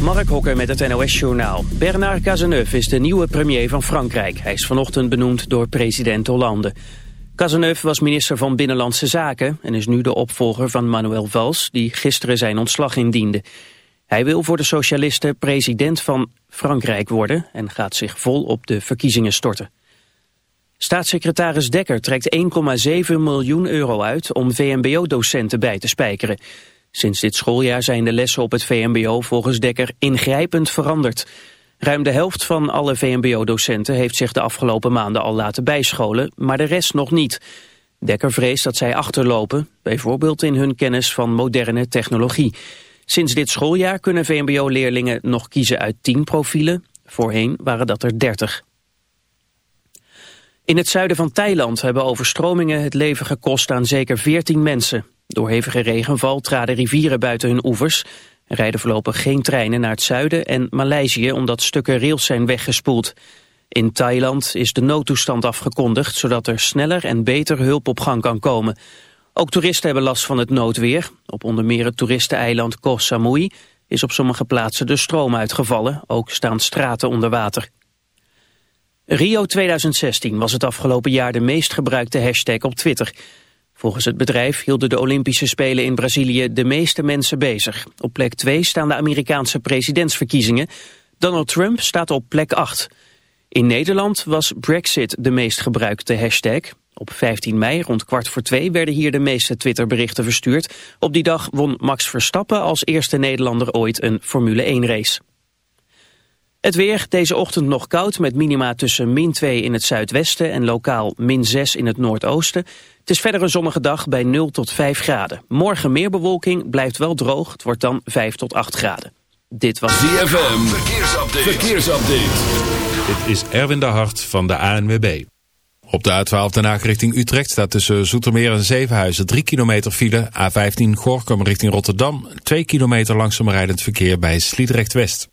Mark Hokker met het NOS-journaal. Bernard Cazeneuve is de nieuwe premier van Frankrijk. Hij is vanochtend benoemd door president Hollande. Cazeneuve was minister van Binnenlandse Zaken... en is nu de opvolger van Manuel Valls... die gisteren zijn ontslag indiende. Hij wil voor de socialisten president van Frankrijk worden... en gaat zich vol op de verkiezingen storten. Staatssecretaris Dekker trekt 1,7 miljoen euro uit... om VMBO-docenten bij te spijkeren... Sinds dit schooljaar zijn de lessen op het VMBO volgens Dekker ingrijpend veranderd. Ruim de helft van alle VMBO-docenten heeft zich de afgelopen maanden al laten bijscholen, maar de rest nog niet. Dekker vreest dat zij achterlopen, bijvoorbeeld in hun kennis van moderne technologie. Sinds dit schooljaar kunnen VMBO-leerlingen nog kiezen uit 10 profielen. Voorheen waren dat er 30. In het zuiden van Thailand hebben overstromingen het leven gekost aan zeker 14 mensen. Door hevige regenval traden rivieren buiten hun oevers. Er rijden voorlopig geen treinen naar het zuiden en Maleisië omdat stukken rails zijn weggespoeld. In Thailand is de noodtoestand afgekondigd zodat er sneller en beter hulp op gang kan komen. Ook toeristen hebben last van het noodweer. Op onder meer het toeristeneiland Koh Samui is op sommige plaatsen de stroom uitgevallen. Ook staan straten onder water. Rio 2016 was het afgelopen jaar de meest gebruikte hashtag op Twitter. Volgens het bedrijf hielden de Olympische Spelen in Brazilië de meeste mensen bezig. Op plek 2 staan de Amerikaanse presidentsverkiezingen. Donald Trump staat op plek 8. In Nederland was Brexit de meest gebruikte hashtag. Op 15 mei rond kwart voor twee werden hier de meeste Twitterberichten verstuurd. Op die dag won Max Verstappen als eerste Nederlander ooit een Formule 1 race. Het weer, deze ochtend nog koud met minima tussen min 2 in het zuidwesten en lokaal min 6 in het noordoosten. Het is verder een zonnige dag bij 0 tot 5 graden. Morgen meer bewolking, blijft wel droog, het wordt dan 5 tot 8 graden. Dit was ZFM, verkeersupdate. verkeersupdate. Dit is Erwin de Hart van de ANWB. Op de A12 Den Haag richting Utrecht staat tussen Zoetermeer en Zevenhuizen 3 kilometer file. A15 Gorkum richting Rotterdam 2 kilometer langzaam rijdend verkeer bij Sliedrecht West.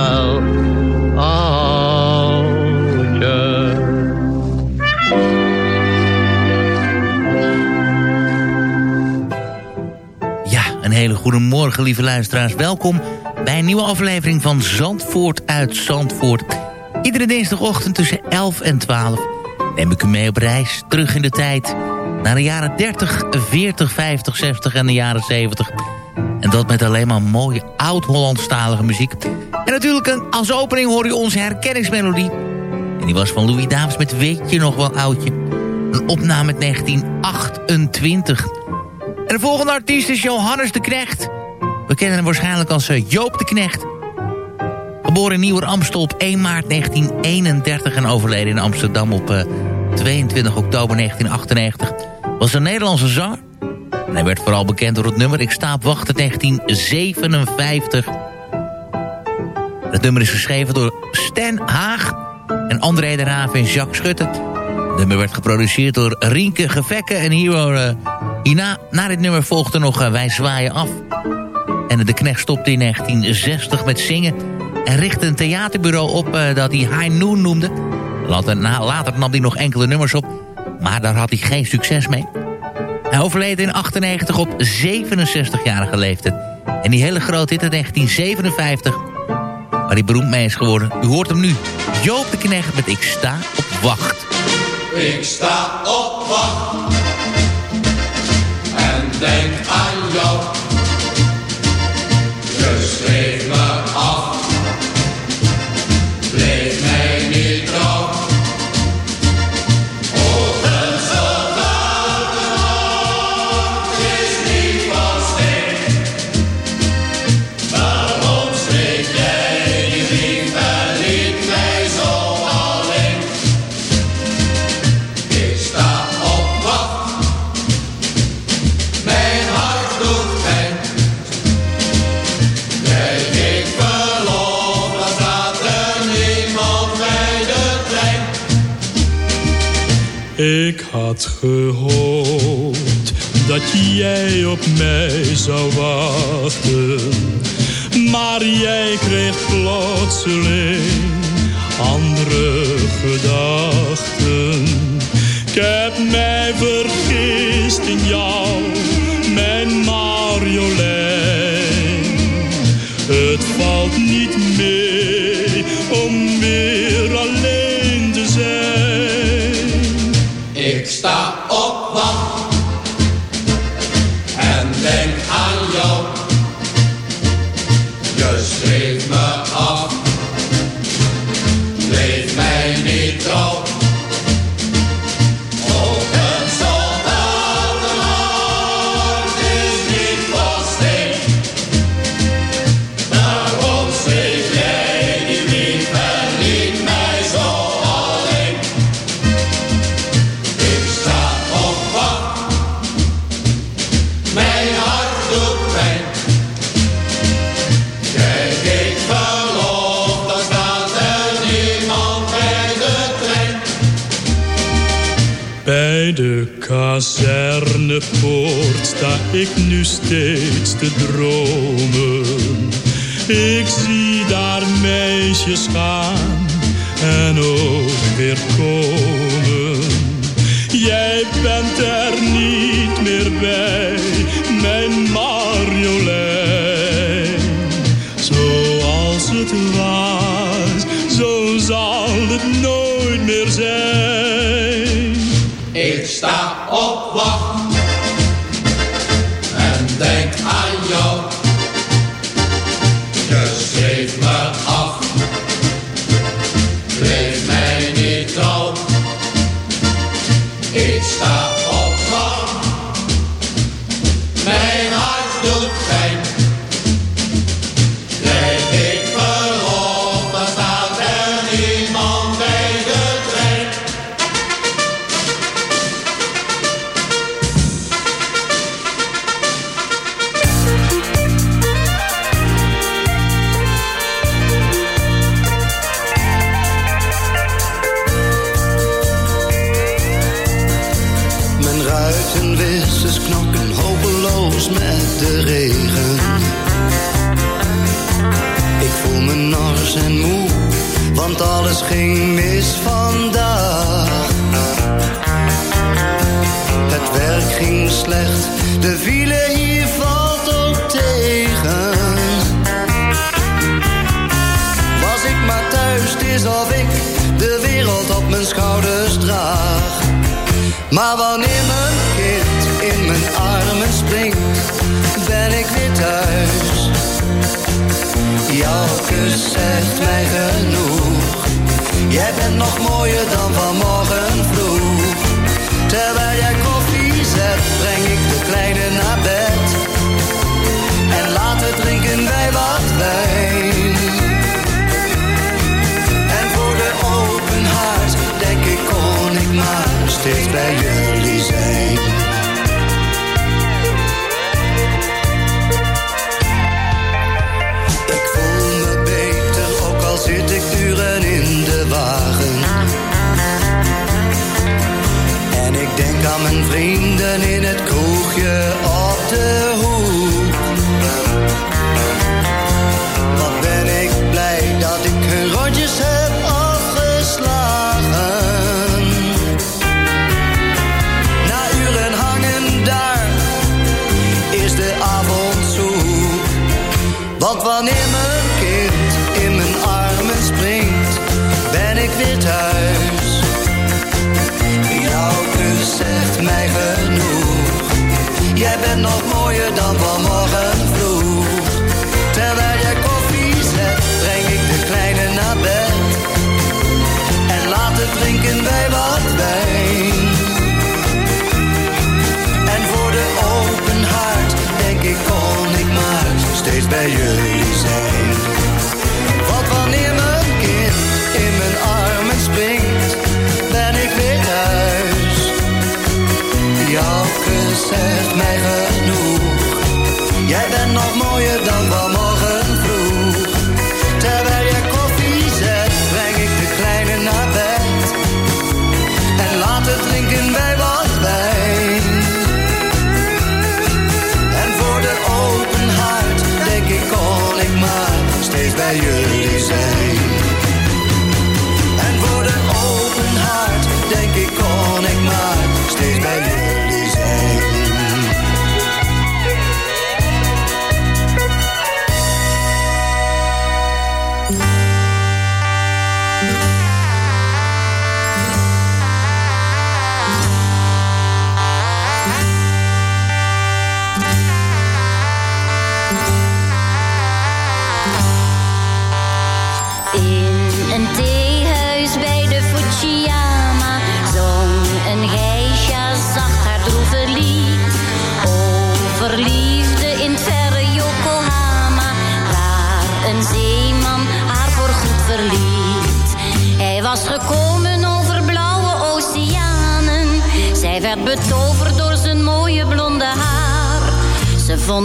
hele goede morgen, lieve luisteraars. Welkom bij een nieuwe aflevering van Zandvoort uit Zandvoort. Iedere dinsdagochtend tussen 11 en 12 neem ik u mee op reis terug in de tijd... naar de jaren 30, 40, 50, 60 en de jaren 70. En dat met alleen maar mooie oud-Hollandstalige muziek. En natuurlijk als opening hoor u onze herkenningsmelodie. En die was van Louis Davis met Weet je nog wel oudje. Een opname uit 1928. En de volgende artiest is Johannes de Knecht. We kennen hem waarschijnlijk als eh, Joop de Knecht. Geboren in Nieuwer-Amstel op 1 maart 1931 en overleden in Amsterdam op eh, 22 oktober 1998. Was een Nederlandse zanger. En hij werd vooral bekend door het nummer Ik sta op wacht uit 1957. Het nummer is geschreven door Stan Haag en André de Raaf en Jacques Schutte. Het nummer werd geproduceerd door Rienke Gevekke en hier, eh, hierna, na dit nummer volgde nog eh, Wij zwaaien af. En de knecht stopte in 1960 met zingen en richtte een theaterbureau op eh, dat hij High Noon noemde. Later, later nam hij nog enkele nummers op, maar daar had hij geen succes mee. Hij overleed in 98 op 67-jarige leeftijd. En die hele grote hit uit 1957, waar hij beroemd mee is geworden. U hoort hem nu, Joop de Knecht met Ik sta op wacht. Ik sta op wacht denk aan jou. Je schreef me af, had gehoopt dat jij op mij zou wachten. Maar jij kreeg plotseling andere gedachten. Ik heb mij vergist in jou, mijn Marjolein. Het valt niet meer. De poort sta ik nu steeds te dromen. Ik zie daar meisjes gaan en ook weer komen. Jij bent er niet meer bij, mijn man.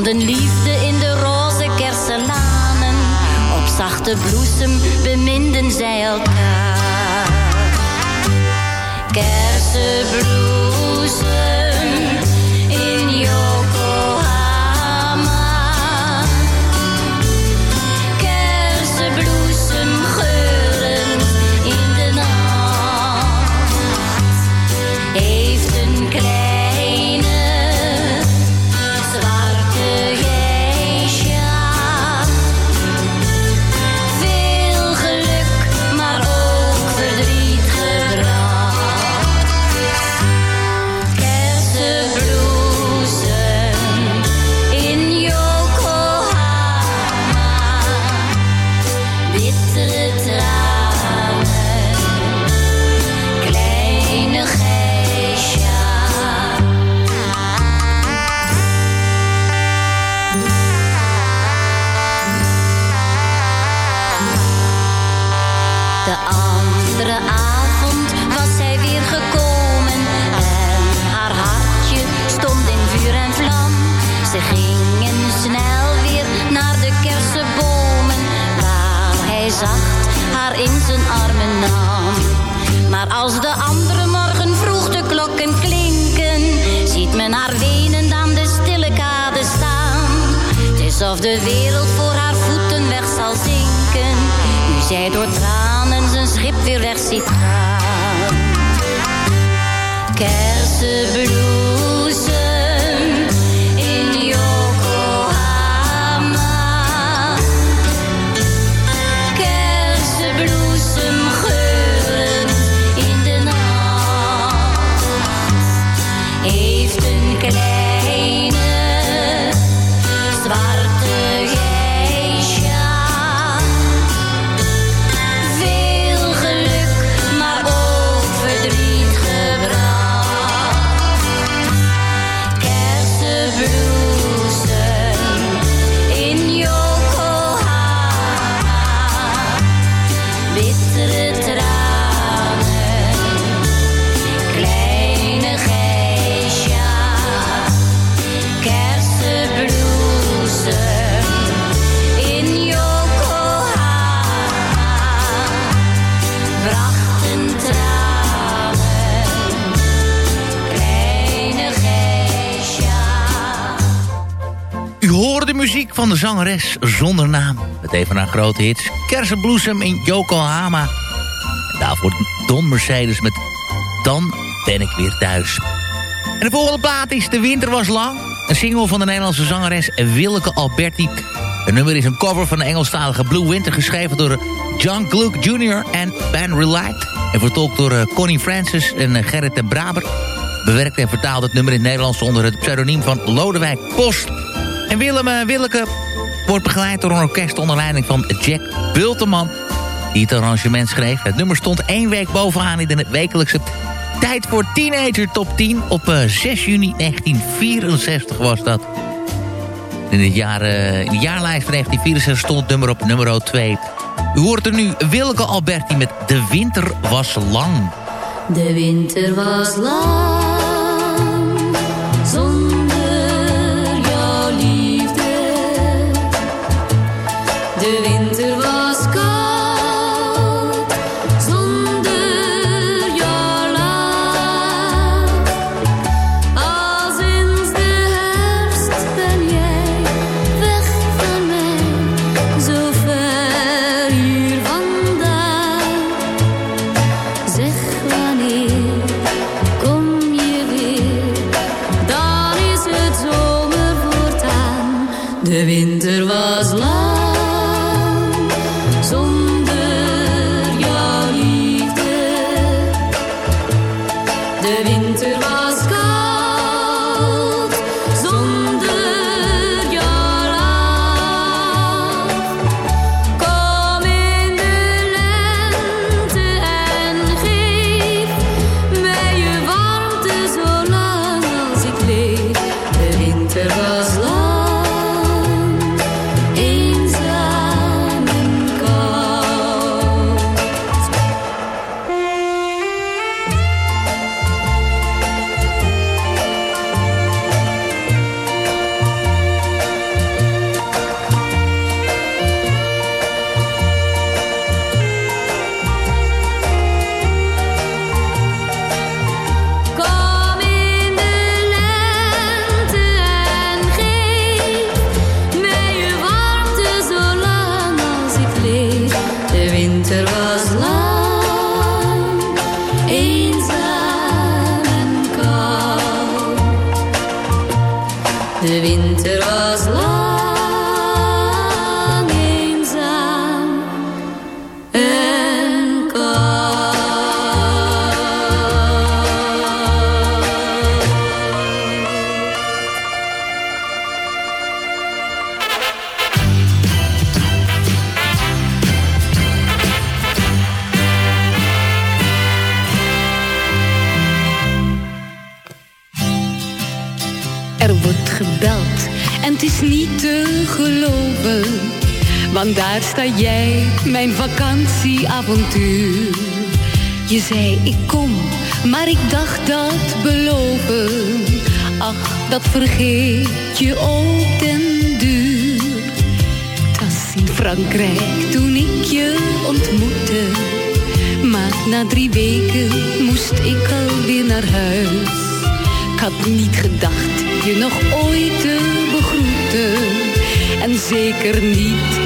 Ze vonden zonder naam. Met een haar grote hits. Kersenbloesem in Yokohama. En daarvoor Don Mercedes met Dan ben ik weer thuis. En de volgende plaat is De Winter was lang. Een single van de Nederlandse zangeres Willeke Alberti. Het nummer is een cover van de Engelstalige Blue Winter... geschreven door John Gluck Jr. en Ben Relight. En vertolkt door eh, Connie Francis en eh, Gerrit de Braber. Bewerkt en vertaald het nummer in het Nederlands... onder het pseudoniem van Lodewijk Post. En Willem eh, Willeke wordt begeleid door een orkest onder leiding van Jack Bulteman... die het arrangement schreef. Het nummer stond één week bovenaan in de wekelijkse Tijd voor Teenager Top 10. Op eh, 6 juni 1964 was dat. In, het jaar, eh, in de jaarlijst van 1964 stond het nummer op nummer 2. U hoort er nu Willeke Alberti met De Winter was lang. De winter was lang avontuur. Je zei ik kom, maar ik dacht dat beloven. Ach, dat vergeet je ook ten duur. Het in Frankrijk toen ik je ontmoette. Maar na drie weken moest ik alweer naar huis. Ik had niet gedacht je nog ooit te begroeten. En zeker niet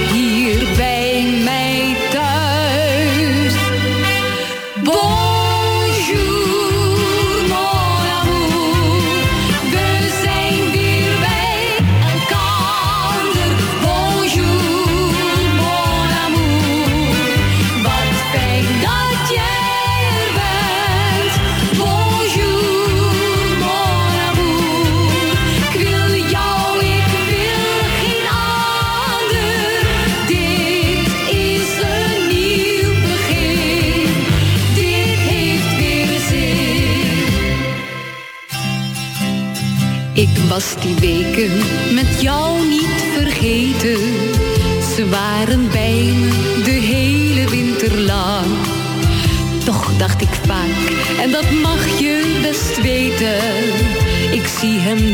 zie hem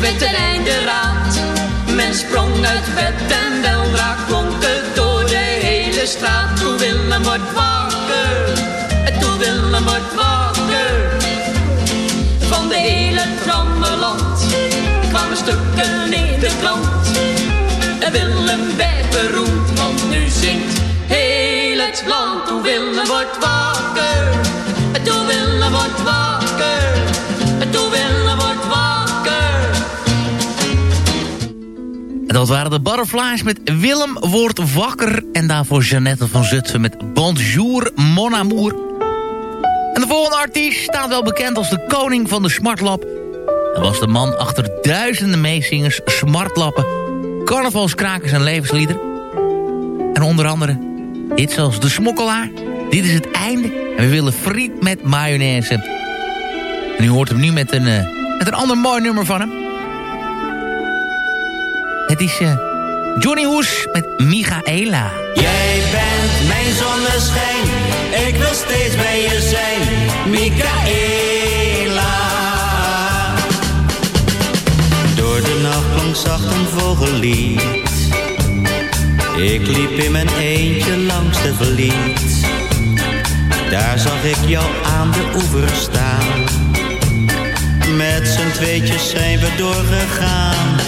werd er einde raad. Men sprong uit bed en weldra klonk het door de hele straat. Toe Willem wordt wakker, toe Willem wordt wakker. Van de hele trammeland kwamen stukken in de krant. En Willem werd beroemd, want nu zingt heel het land. Toe Willem wordt wakker, toe Willem wordt wakker. En dat waren de Butterflies met Willem wordt wakker. En daarvoor Jeannette van Zutphen met Bonjour mon amour. En de volgende artiest staat wel bekend als de koning van de smartlap. Hij was de man achter duizenden meezingers, smartlappen, carnavalskrakers en levensliederen. En onder andere dit zoals De Smokkelaar. Dit is het einde. En we willen friet met mayonaise. En u hoort hem nu met een, eh, met een ander mooi nummer van hem. Het is eh, Johnny Hoes met Michaela. Jij bent mijn zonneschijn, ik wil steeds bij je zijn, Michaela. Door de nacht klonk zacht een vogellied. Ik liep in mijn eentje langs de verliet. Daar zag ik jou aan de oever staan. Met z'n tweetjes zijn we doorgegaan.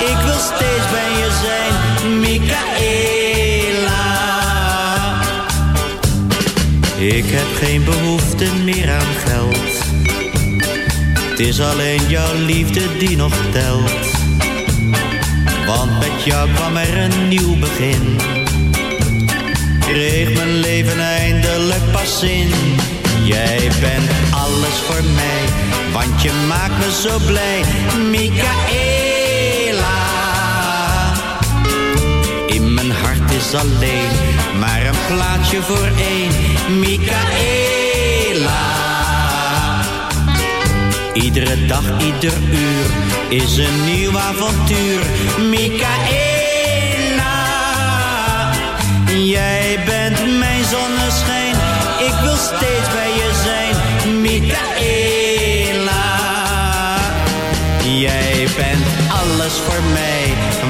ik wil steeds bij je zijn, Michaela. Ik heb geen behoefte meer aan geld. Het is alleen jouw liefde die nog telt. Want met jou kwam er een nieuw begin. Kreeg mijn leven eindelijk pas zin. Jij bent alles voor mij, want je maakt me zo blij, Michaela. In mijn hart is alleen maar een plaatsje voor één, Michaela. Iedere dag, ieder uur is een nieuw avontuur, Michaela. Jij bent mijn zonneschijn, ik wil steeds bij je zijn, Michaela. Jij bent alles voor mij,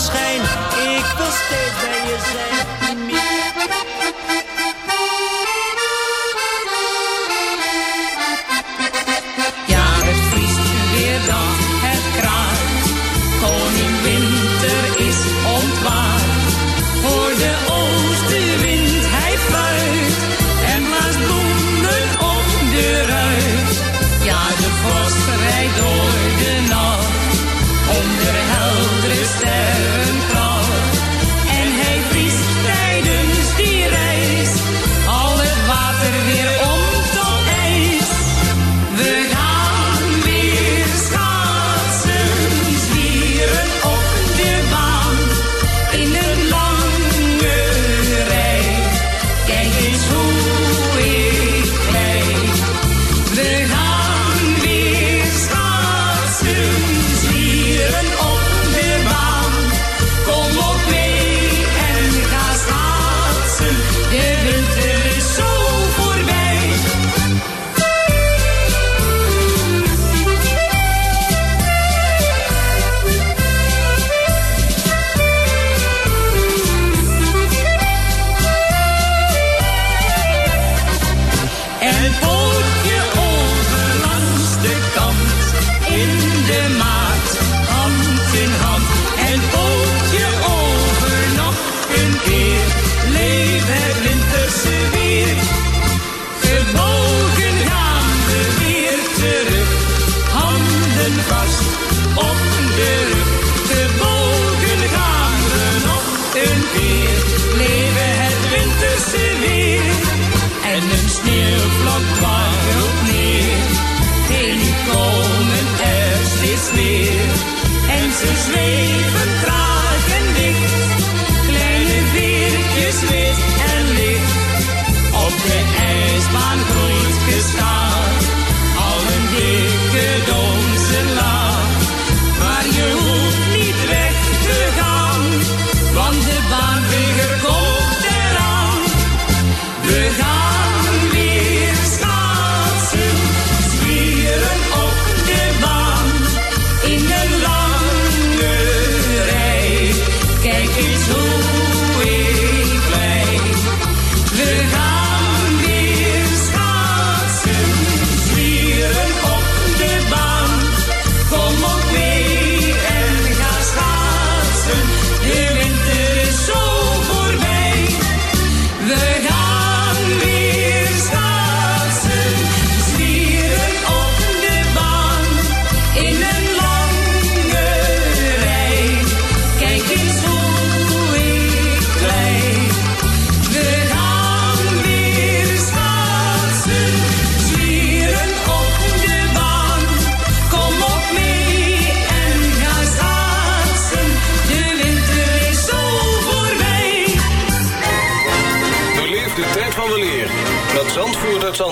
Zonneschijn, ik wil steeds bij je zijn.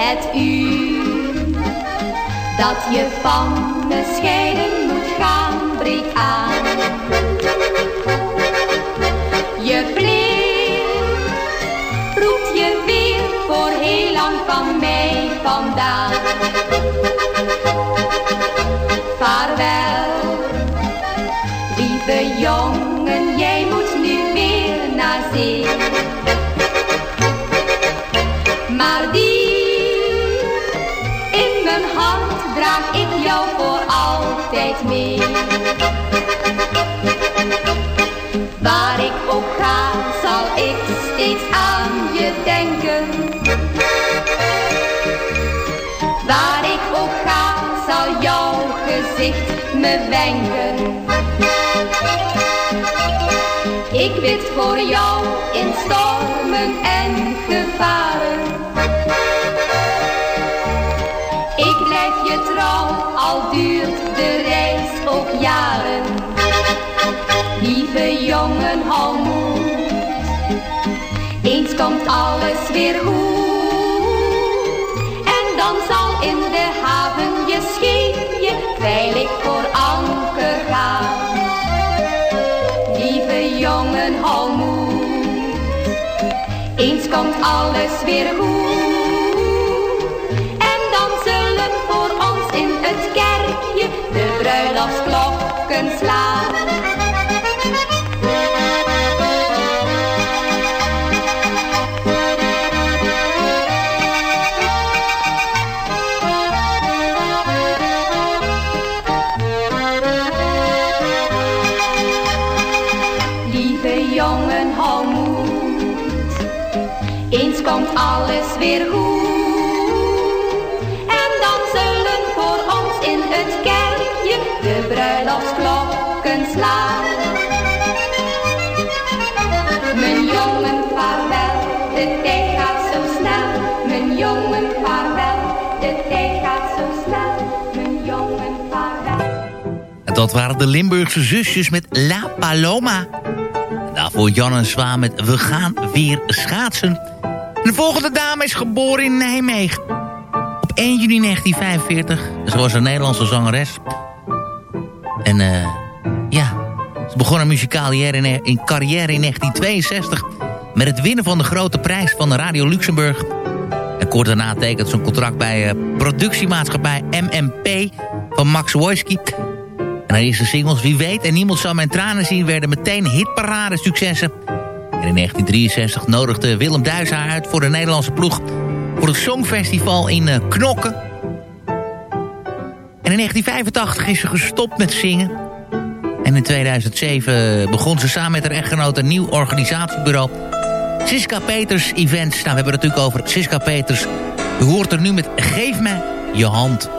Het uur dat je van me scheiden moet gaan, breekt aan. Hand draag ik jou voor altijd mee. Waar ik ook ga, zal ik steeds aan je denken. Waar ik ook ga, zal jouw gezicht me wenken. Ik bid voor jou in stormen en gevaren. Al duurt de reis ook jaren. Lieve jongen, hou moed. Eens komt alles weer goed. En dan zal in de haven je scheepje veilig voor anker gaan. Lieve jongen, hou moed. Eens komt alles weer goed. Dat waren de Limburgse zusjes met La Paloma. En daarvoor Jan en Zwaan met We gaan weer schaatsen. En de volgende dame is geboren in Nijmegen. 1 juni 1945. Ze was een Nederlandse zangeres. En eh ja, ze begon haar muzikale in, in carrière in 1962... met het winnen van de grote prijs van de Radio Luxemburg. En kort daarna tekent ze een contract bij eh, productiemaatschappij MMP van Max Wojski. En haar eerste singles, Wie weet en Niemand zal mijn tranen zien... werden meteen hitparade successen. En in 1963 nodigde Willem Duis haar uit voor de Nederlandse ploeg... voor het Songfestival in eh, Knokken. En in 1985 is ze gestopt met zingen. En in 2007 begon ze samen met haar echtgenoot een nieuw organisatiebureau... Siska Peters Events. Nou, we hebben het natuurlijk over Siska Peters. U hoort er nu met Geef me je hand.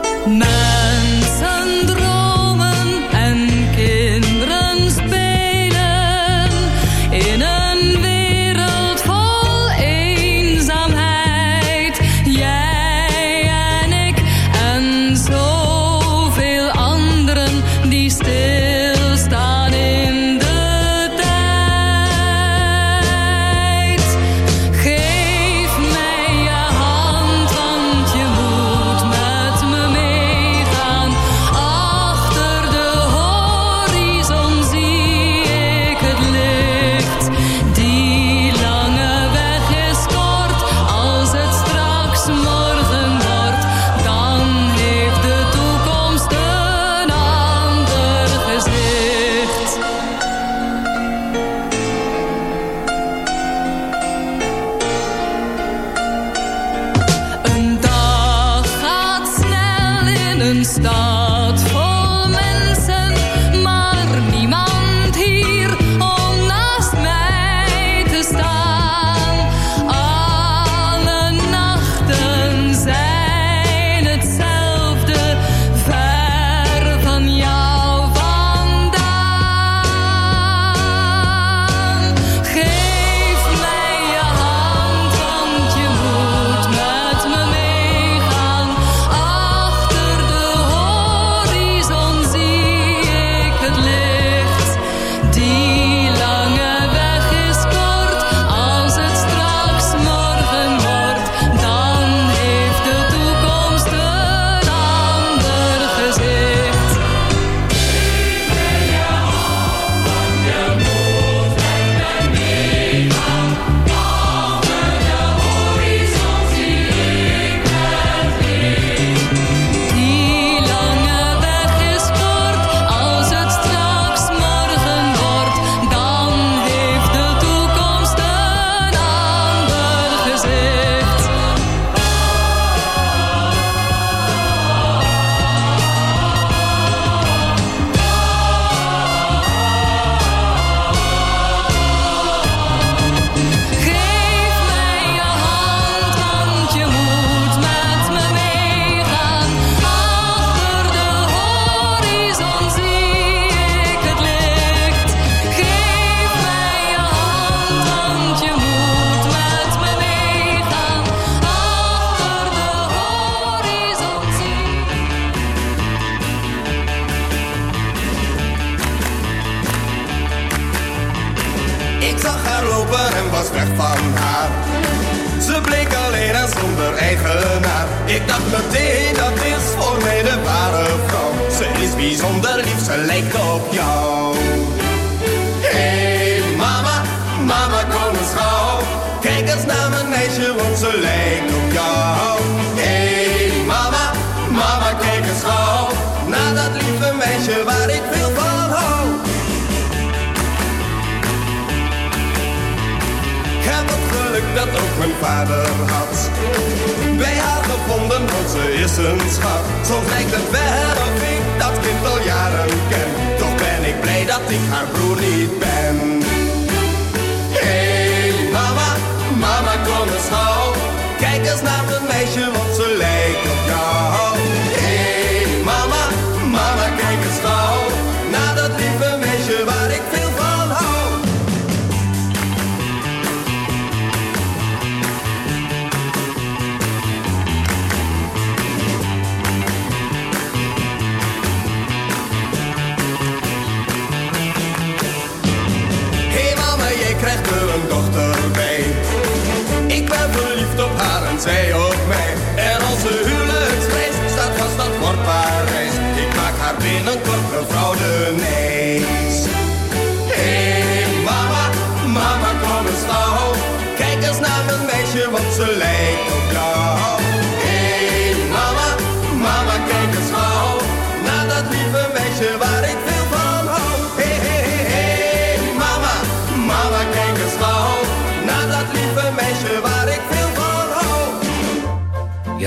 Ze is een schat. Zo lijkt het wel of dat kind al jaren ken. Toch ben ik blij dat ik haar broer niet ben.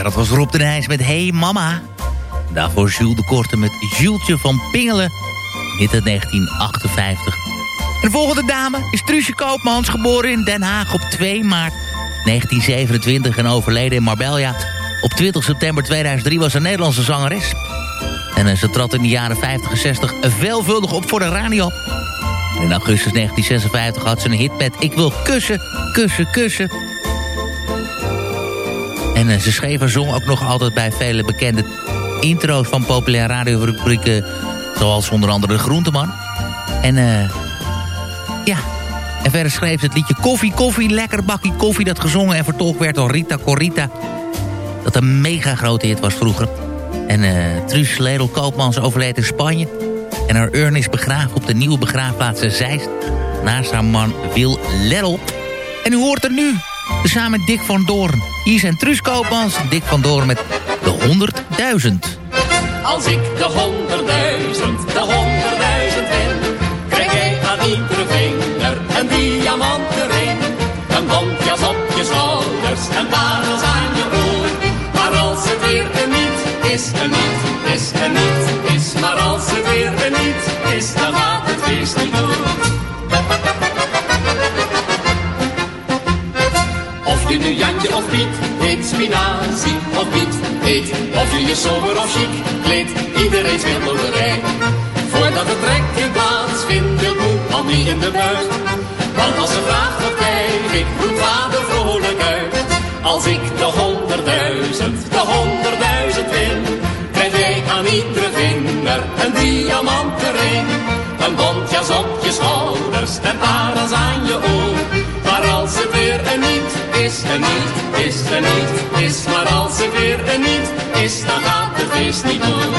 Dat was Rob de Nijs met Hey Mama. Daarvoor Jules de Korte met Jultje van Pingelen. Uit 1958. En de volgende dame is Truusje Koopmans, geboren in Den Haag op 2 maart 1927 en overleden in Marbella. Op 20 september 2003 was een Nederlandse zangeres. En eh, ze trad in de jaren 50 en 60 veelvuldig op voor de radio. In augustus 1956 had ze een hit met Ik wil kussen, kussen, kussen. En eh, ze schreef en zong ook nog altijd bij vele bekende intro's van populaire radiorubrieken... zoals onder andere De Groenteman. En eh ja, en verder schreef ze het liedje Koffie, Koffie, Lekker Bakkie Koffie... dat gezongen en vertolkt werd door Rita Corita. Dat een mega grote hit was vroeger. En eh Truus Ledel Koopmans overleed in Spanje. En haar urn is begraven op de nieuwe begraafplaats Zeist... naast haar man Wil Ledel. En u hoort er nu, samen met Dick van Doorn. Hier zijn Truus Koopmans Dick van Doorn met de 100.000. Als ik de honderdduizend, de honderdduizend win, krijg jij aan iedere vinger een diamanten ring. Een bontjas op je schouders en parels aan je oor. Maar als het weer een niet is, een niet is, een niet is. Maar als het weer een niet is, dan gaat het feest niet door. Je nu Jantje of Piet heet, spinazie of Piet heet. Of je je sober of chic kleedt, iedereen speelt loterij. Voordat het trekken plaatsvindt, wil moe al niet in de buurt. Want als ze vraagt wat krijg ik, roept vader vrolijk uit. Als ik de honderdduizend, de honderdduizend win, krijg jij aan iedere vinger een diamanten ring. Een bontjas op je schouders en parels aan je oor. Maar als het weer een niet is, een niet is, een niet is. Maar als het weer een niet is, dan gaat het feest niet door.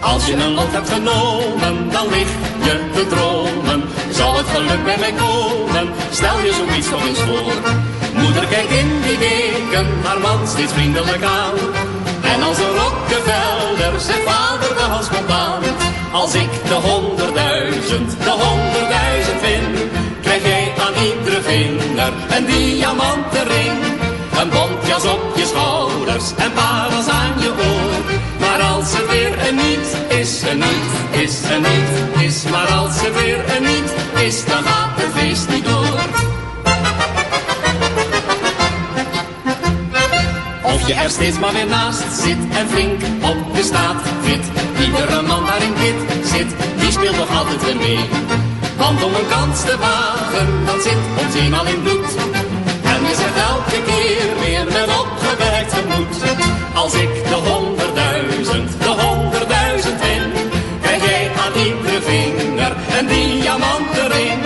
Als je een lot hebt genomen, dan lig je te dromen. Zal het geluk bij mij komen? Stel je zoiets nog eens voor. Moeder kijkt in die weken haar man steeds vriendelijk aan. En als een Rockefeller zegt vader de hals komt. Als ik de honderdduizend, de honderdduizend win, krijg jij aan iedere vinger een diamanten ring. Een bontjas op je schouders en parels aan je oor. Maar als het weer een niet is, een niet is, een niet is. Maar als het weer een niet is, dan gaat het feest niet door. Of je er steeds maar weer naast zit en flink op de staat fit. Iedere man waarin dit zit, die speelt nog altijd weer mee. Want om een kans te wagen, dan zit ons een al in bloed. En je zegt elke keer weer met opgewerkt gemoed. Als ik de honderdduizend, de honderdduizend win, krijg jij aan iedere vinger een diamanten ring.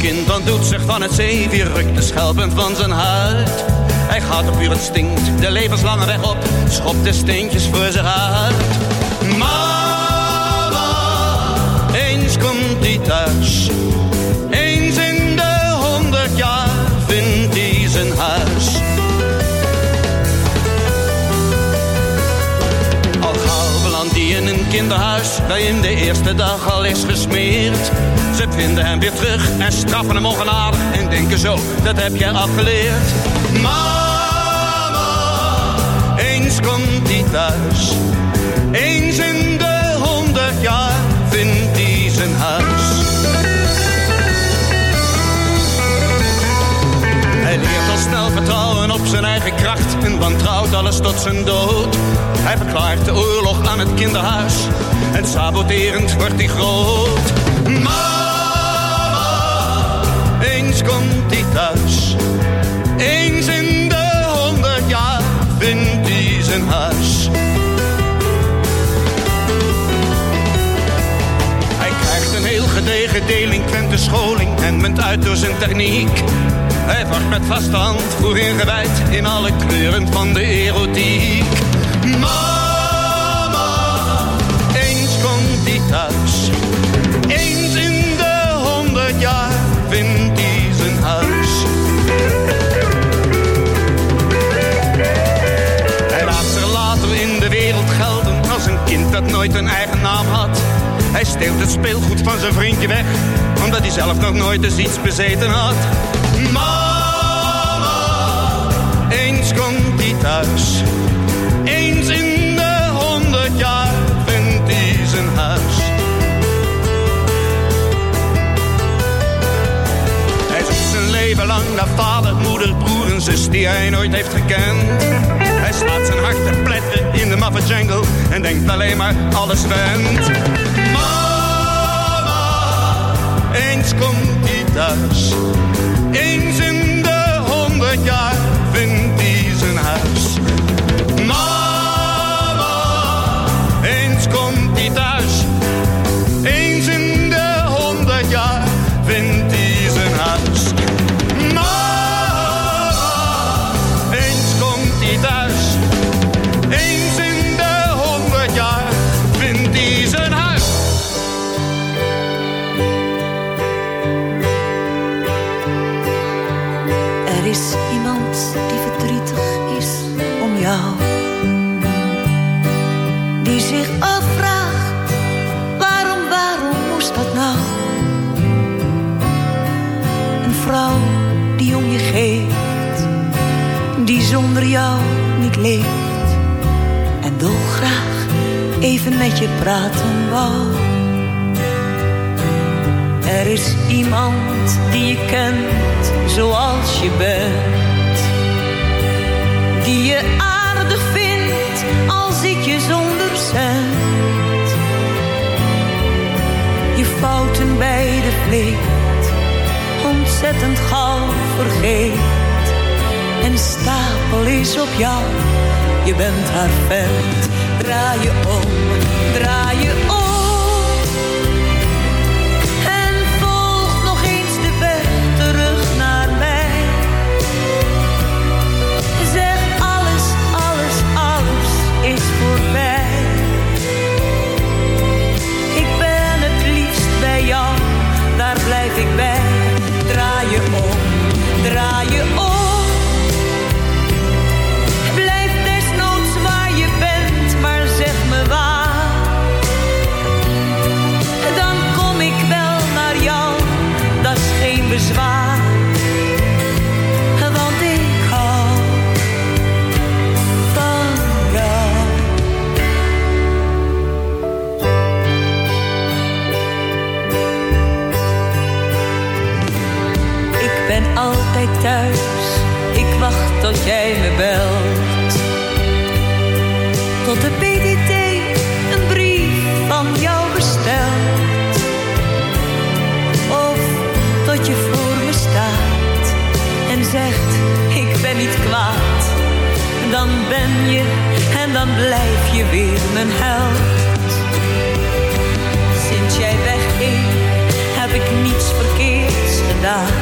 kind dan doet zich van het zeewier, rukt de schelpen van zijn huid. Hij gaat op uur instinct de levenslange weg op, schopt de steentjes voor zich uit. Mama, eens komt hij thuis. Eens in de honderd jaar vindt hij zijn huis. Al gauw belandt hij in een kinderhuis, dat in de eerste dag al is gesmeerd. Ze vinden hem weer terug en straffen hem ongenadig en denken zo, dat heb jij afgeleerd. Mama, eens komt hij thuis. Eens in de honderd jaar vindt hij zijn huis. Hij leert al snel vertrouwen op zijn eigen kracht en wantrouwt alles tot zijn dood. Hij verklaart de oorlog aan het kinderhuis en saboterend wordt hij groot. Mama, komt hij thuis. Eens in de honderd jaar vindt hij zijn huis. Hij krijgt een heel gedegen delinquente scholing en munt uit door zijn techniek. Hij wordt met vaste hand voor ingewijd in alle kleuren van de erotiek. Mama, dat nooit een eigen naam had. Hij steelt het speelgoed van zijn vriendje weg, omdat hij zelf nog nooit eens iets bezeten had. Mama, eens komt hij thuis. Leven lang naar vader, moeder, broer en zus die hij nooit heeft gekend. Hij slaat zijn hart te pletten in de maffe jungle en denkt alleen maar alles went. Mama, eens komt hij thuis. Eens in de honderd jaar vindt leeft. En dolgraag even met je praten wou. Er is iemand die je kent zoals je bent. Die je aardig vindt al zit je zonder cent. Je fouten bij de vleet ontzettend gauw vergeet. Stapel is op jou, je bent haar vent. Draai je om, draai je om. thuis, ik wacht tot jij me belt. Tot de PDT een brief van jou bestelt. Of tot je voor me staat en zegt, ik ben niet kwaad. Dan ben je en dan blijf je weer mijn held. Sinds jij wegging heb ik niets verkeerds gedaan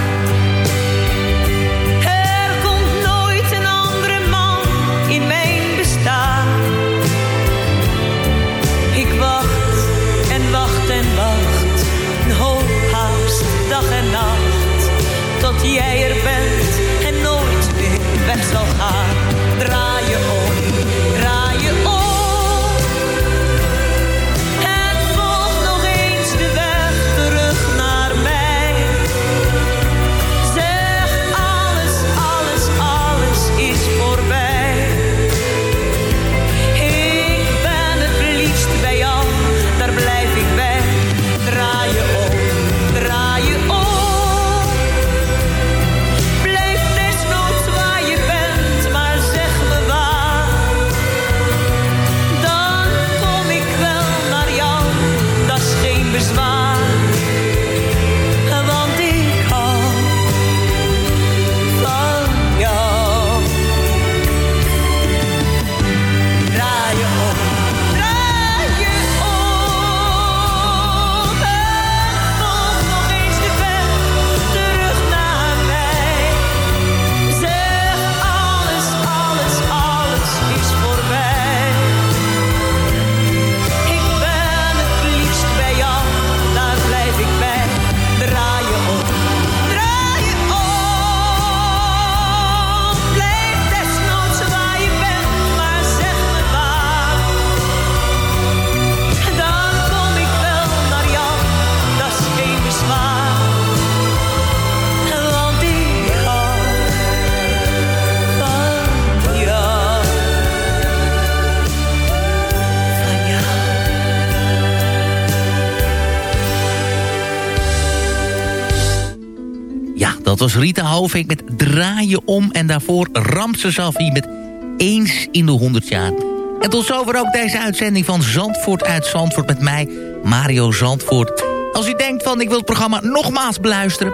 dat was Rita Hovink met Draaien om. En daarvoor Ramse Safi met Eens in de 100 jaar. En tot zover ook deze uitzending van Zandvoort uit Zandvoort met mij, Mario Zandvoort. Als u denkt van ik wil het programma nogmaals beluisteren...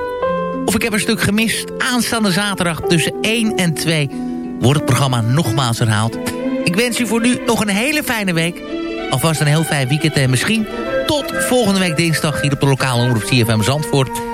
of ik heb een stuk gemist, aanstaande zaterdag tussen 1 en 2... wordt het programma nogmaals herhaald. Ik wens u voor nu nog een hele fijne week. Alvast een heel fijn weekend en misschien tot volgende week dinsdag... hier op de lokale omroep CFM Zandvoort...